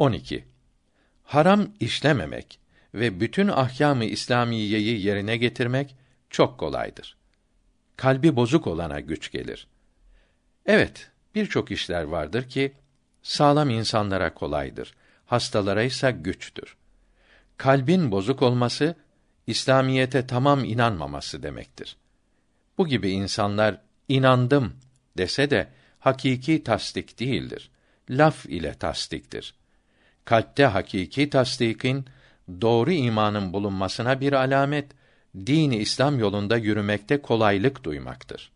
12. Haram işlememek ve bütün ahkâm-ı İslamiyeyi yerine getirmek çok kolaydır. Kalbi bozuk olana güç gelir. Evet, birçok işler vardır ki sağlam insanlara kolaydır, hastalara ise güçtür. Kalbin bozuk olması İslamiyete tamam inanmaması demektir. Bu gibi insanlar inandım dese de hakiki tasdik değildir. Laf ile tasdiktir. Kalpte hakiki tasdikin doğru imanın bulunmasına bir alamet, dini İslam yolunda yürümekte kolaylık duymaktır.